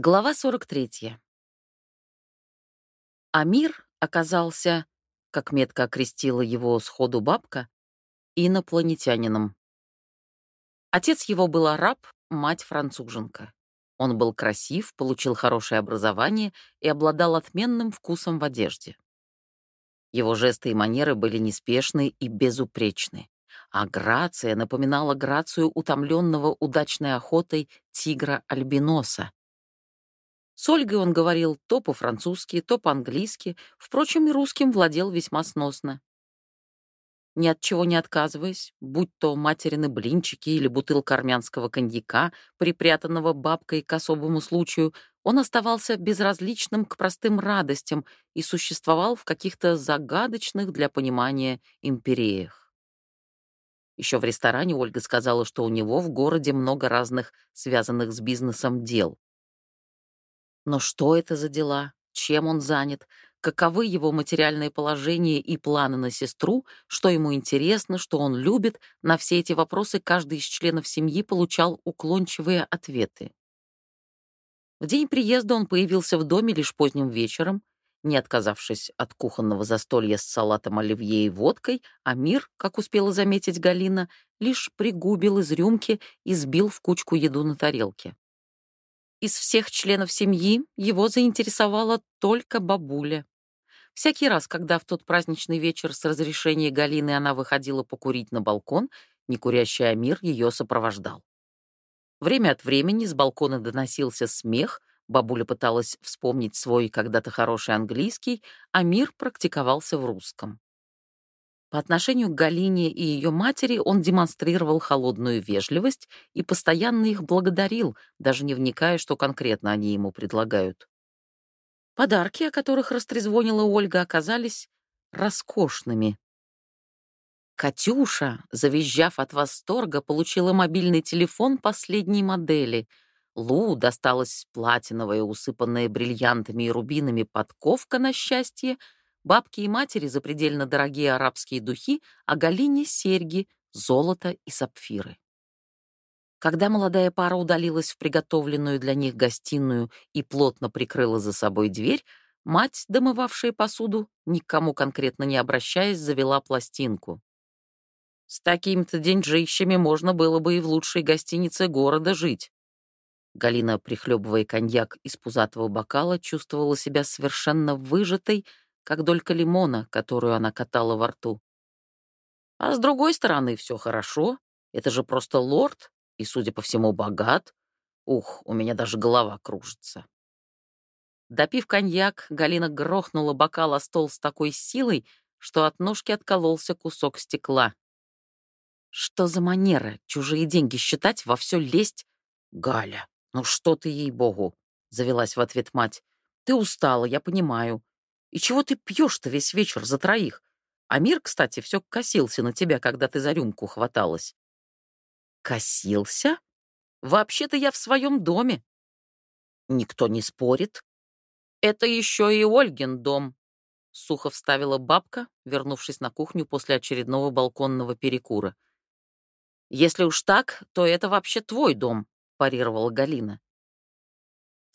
Глава 43. Амир оказался, как метко окрестила его сходу бабка, инопланетянином. Отец его был араб, мать француженка. Он был красив, получил хорошее образование и обладал отменным вкусом в одежде. Его жесты и манеры были неспешны и безупречны, а грация напоминала грацию утомленного удачной охотой тигра-альбиноса, с Ольгой он говорил то по-французски, то по-английски, впрочем, и русским владел весьма сносно. Ни от чего не отказываясь, будь то материны блинчики или бутылка армянского коньяка, припрятанного бабкой к особому случаю, он оставался безразличным к простым радостям и существовал в каких-то загадочных для понимания империях. Еще в ресторане Ольга сказала, что у него в городе много разных связанных с бизнесом дел. Но что это за дела? Чем он занят? Каковы его материальное положение и планы на сестру? Что ему интересно? Что он любит? На все эти вопросы каждый из членов семьи получал уклончивые ответы. В день приезда он появился в доме лишь поздним вечером, не отказавшись от кухонного застолья с салатом оливье и водкой, а мир, как успела заметить Галина, лишь пригубил из рюмки и сбил в кучку еду на тарелке. Из всех членов семьи его заинтересовала только бабуля. Всякий раз, когда в тот праздничный вечер с разрешения Галины она выходила покурить на балкон, некурящий Амир ее сопровождал. Время от времени с балкона доносился смех, бабуля пыталась вспомнить свой когда-то хороший английский, а Мир практиковался в русском. По отношению к Галине и ее матери он демонстрировал холодную вежливость и постоянно их благодарил, даже не вникая, что конкретно они ему предлагают. Подарки, о которых растрезвонила Ольга, оказались роскошными. Катюша, завизжав от восторга, получила мобильный телефон последней модели. Лу досталась платиновая, усыпанная бриллиантами и рубинами подковка на счастье — Бабки и матери запредельно дорогие арабские духи, а Галине — серьги, золото и сапфиры. Когда молодая пара удалилась в приготовленную для них гостиную и плотно прикрыла за собой дверь, мать, домывавшая посуду, никому конкретно не обращаясь, завела пластинку. С такими-то деньжищами можно было бы и в лучшей гостинице города жить. Галина, прихлебывая коньяк из пузатого бокала, чувствовала себя совершенно выжатой как долька лимона, которую она катала во рту. А с другой стороны, все хорошо. Это же просто лорд, и, судя по всему, богат. Ух, у меня даже голова кружится. Допив коньяк, Галина грохнула бокал о стол с такой силой, что от ножки откололся кусок стекла. Что за манера чужие деньги считать, во все лезть? Галя, ну что ты ей-богу, завелась в ответ мать. Ты устала, я понимаю. И чего ты пьешь-то весь вечер за троих? А мир, кстати, все косился на тебя, когда ты за рюмку хваталась. Косился? Вообще-то я в своем доме. Никто не спорит. Это еще и Ольгин дом, сухо вставила бабка, вернувшись на кухню после очередного балконного перекура. Если уж так, то это вообще твой дом, парировала Галина.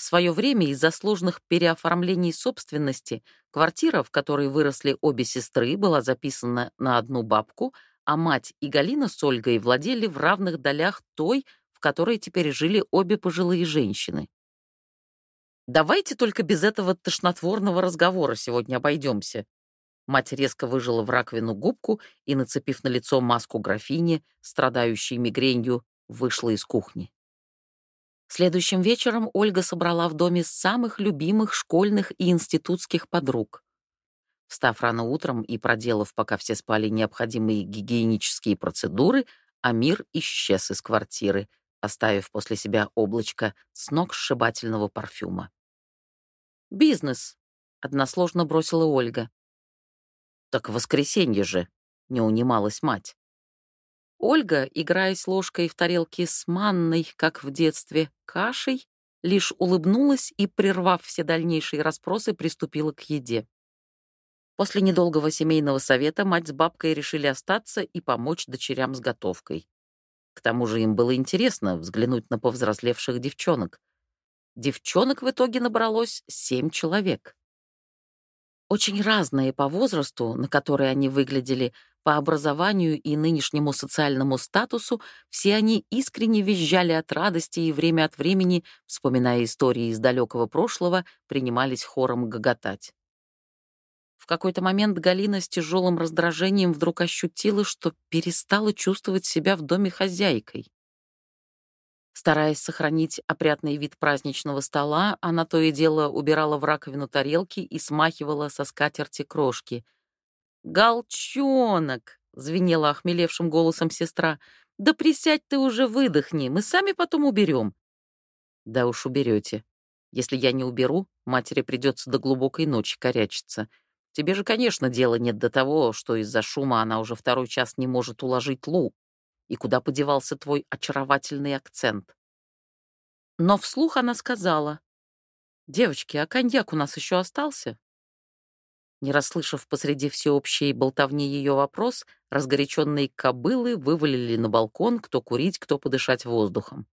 Свое время из-за сложных переоформлений собственности квартира, в которой выросли обе сестры, была записана на одну бабку, а мать и Галина с Ольгой владели в равных долях той, в которой теперь жили обе пожилые женщины. «Давайте только без этого тошнотворного разговора сегодня обойдемся». Мать резко выжила в раковину губку и, нацепив на лицо маску графини, страдающей мигренью, вышла из кухни. Следующим вечером Ольга собрала в доме самых любимых школьных и институтских подруг. Встав рано утром и проделав, пока все спали, необходимые гигиенические процедуры, Амир исчез из квартиры, оставив после себя облачко с ног сшибательного парфюма. «Бизнес», — односложно бросила Ольга. «Так воскресенье же», — не унималась мать. Ольга, играя с ложкой в тарелке с манной, как в детстве, кашей, лишь улыбнулась и, прервав все дальнейшие расспросы, приступила к еде. После недолгого семейного совета мать с бабкой решили остаться и помочь дочерям с готовкой. К тому же им было интересно взглянуть на повзрослевших девчонок. Девчонок в итоге набралось семь человек. Очень разные по возрасту, на который они выглядели, по образованию и нынешнему социальному статусу, все они искренне визжали от радости и время от времени, вспоминая истории из далекого прошлого, принимались хором гоготать. В какой-то момент Галина с тяжелым раздражением вдруг ощутила, что перестала чувствовать себя в доме хозяйкой. Стараясь сохранить опрятный вид праздничного стола, она то и дело убирала в раковину тарелки и смахивала со скатерти крошки. «Галчонок!» — звенела охмелевшим голосом сестра. «Да присядь ты уже, выдохни, мы сами потом уберем». «Да уж уберете. Если я не уберу, матери придется до глубокой ночи корячиться. Тебе же, конечно, дела нет до того, что из-за шума она уже второй час не может уложить Лу. И куда подевался твой очаровательный акцент? Но вслух она сказала, «Девочки, а коньяк у нас еще остался?» Не расслышав посреди всеобщей болтовни ее вопрос, разгоряченные кобылы вывалили на балкон кто курить, кто подышать воздухом.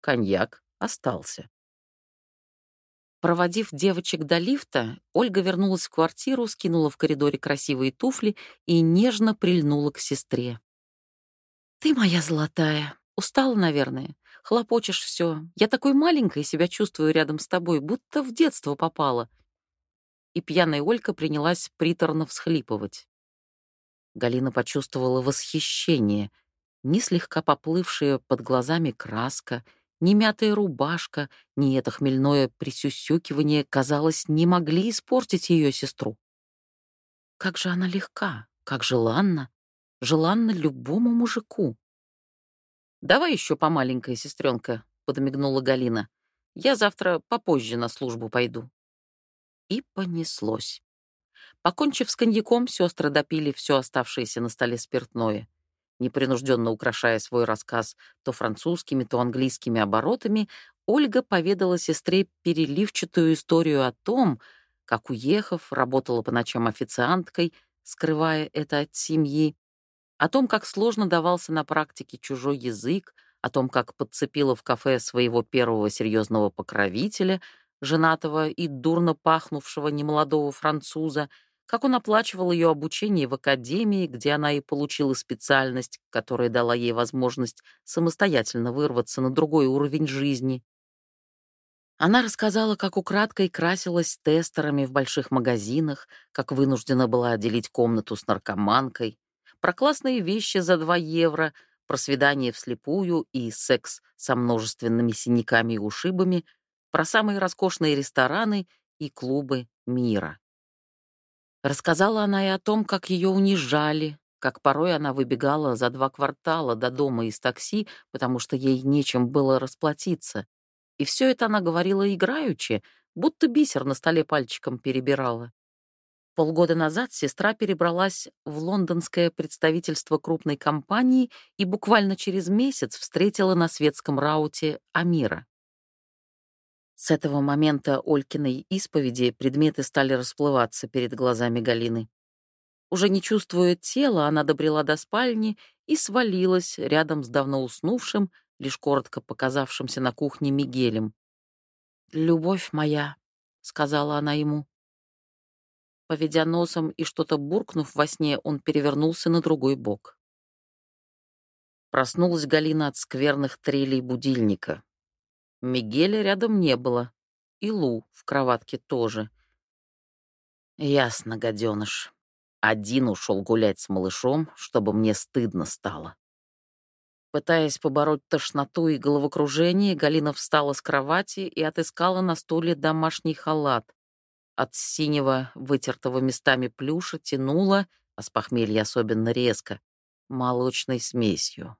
Коньяк остался. Проводив девочек до лифта, Ольга вернулась в квартиру, скинула в коридоре красивые туфли и нежно прильнула к сестре. «Ты моя золотая. Устала, наверное. Хлопочешь все. Я такой маленькой себя чувствую рядом с тобой, будто в детство попала». И пьяная Олька принялась приторно всхлипывать. Галина почувствовала восхищение. Ни слегка поплывшая под глазами краска, ни мятая рубашка, ни это хмельное присюсюкивание, казалось, не могли испортить ее сестру. Как же она легка, как желанна желанна любому мужику. «Давай еще по маленькой, сестренка», — подмигнула Галина. «Я завтра попозже на службу пойду». И понеслось. Покончив с коньяком, сестры допили все оставшееся на столе спиртное. Непринужденно украшая свой рассказ то французскими, то английскими оборотами, Ольга поведала сестре переливчатую историю о том, как, уехав, работала по ночам официанткой, скрывая это от семьи, о том, как сложно давался на практике чужой язык, о том, как подцепила в кафе своего первого серьезного покровителя, женатого и дурно пахнувшего немолодого француза, как он оплачивал ее обучение в академии, где она и получила специальность, которая дала ей возможность самостоятельно вырваться на другой уровень жизни. Она рассказала, как украдкой красилась тестерами в больших магазинах, как вынуждена была отделить комнату с наркоманкой, про классные вещи за 2 евро, про свидание вслепую и секс со множественными синяками и ушибами, про самые роскошные рестораны и клубы мира. Рассказала она и о том, как ее унижали, как порой она выбегала за два квартала до дома из такси, потому что ей нечем было расплатиться. И все это она говорила играючи, будто бисер на столе пальчиком перебирала. Полгода назад сестра перебралась в лондонское представительство крупной компании и буквально через месяц встретила на светском рауте Амира. С этого момента Олькиной исповеди предметы стали расплываться перед глазами Галины. Уже не чувствуя тела, она добрела до спальни и свалилась рядом с давно уснувшим, лишь коротко показавшимся на кухне Мигелем. «Любовь моя», — сказала она ему, Поведя носом и что-то буркнув во сне, он перевернулся на другой бок. Проснулась Галина от скверных трелей будильника. Мигеля рядом не было. И Лу в кроватке тоже. Ясно, гаденыш. Один ушел гулять с малышом, чтобы мне стыдно стало. Пытаясь побороть тошноту и головокружение, Галина встала с кровати и отыскала на стуле домашний халат. От синего, вытертого местами плюша тянуло, а с похмелья особенно резко, молочной смесью.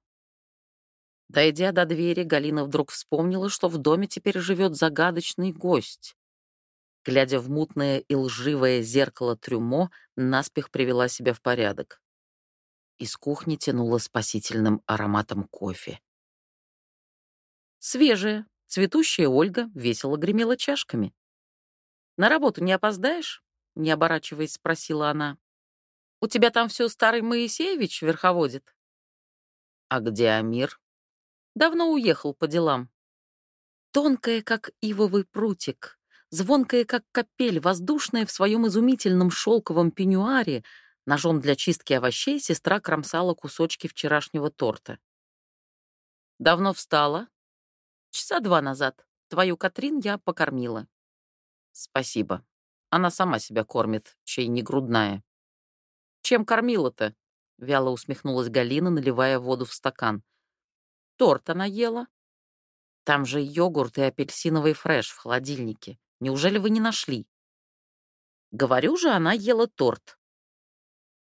Дойдя до двери, Галина вдруг вспомнила, что в доме теперь живет загадочный гость. Глядя в мутное и лживое зеркало трюмо, наспех привела себя в порядок. Из кухни тянуло спасительным ароматом кофе. Свежая, цветущая Ольга весело гремела чашками. На работу не опоздаешь?» — не оборачиваясь, спросила она. «У тебя там все старый Моисеевич верховодит?» «А где Амир?» «Давно уехал по делам». Тонкая, как ивовый прутик, звонкая, как капель, воздушная в своем изумительном шелковом пеньюаре, ножом для чистки овощей сестра кромсала кусочки вчерашнего торта. «Давно встала?» «Часа два назад. Твою Катрин я покормила». «Спасибо. Она сама себя кормит, чей не грудная». «Чем кормила-то?» — вяло усмехнулась Галина, наливая воду в стакан. «Торт она ела. Там же йогурт и апельсиновый фреш в холодильнике. Неужели вы не нашли? Говорю же, она ела торт.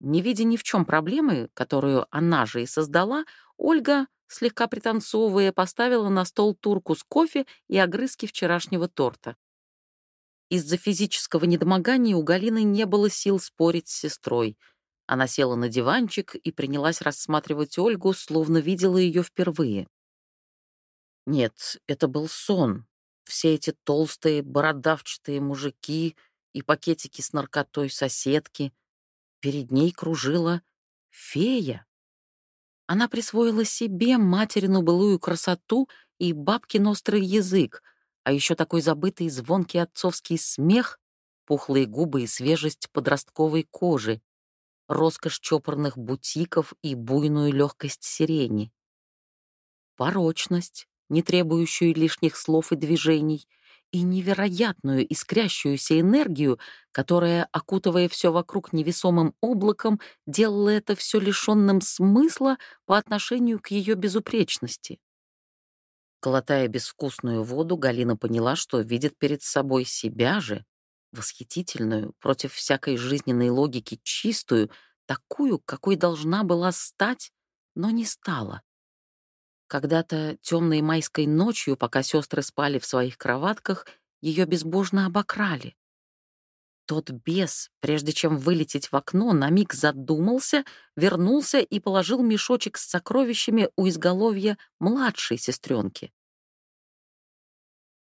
Не видя ни в чем проблемы, которую она же и создала, Ольга, слегка пританцовывая, поставила на стол турку с кофе и огрызки вчерашнего торта. Из-за физического недомогания у Галины не было сил спорить с сестрой. Она села на диванчик и принялась рассматривать Ольгу, словно видела ее впервые. Нет, это был сон. Все эти толстые, бородавчатые мужики и пакетики с наркотой соседки. Перед ней кружила фея. Она присвоила себе материну былую красоту и бабкин острый язык, а еще такой забытый звонкий отцовский смех, пухлые губы и свежесть подростковой кожи, роскошь чопорных бутиков и буйную легкость сирени. Порочность, не требующую лишних слов и движений, и невероятную искрящуюся энергию, которая, окутывая все вокруг невесомым облаком, делала это все лишенным смысла по отношению к ее безупречности. Глотая безвкусную воду, Галина поняла, что видит перед собой себя же, восхитительную, против всякой жизненной логики чистую, такую, какой должна была стать, но не стала. Когда-то темной майской ночью, пока сестры спали в своих кроватках, ее безбожно обокрали. Тот бес, прежде чем вылететь в окно, на миг задумался, вернулся и положил мешочек с сокровищами у изголовья младшей сестренки.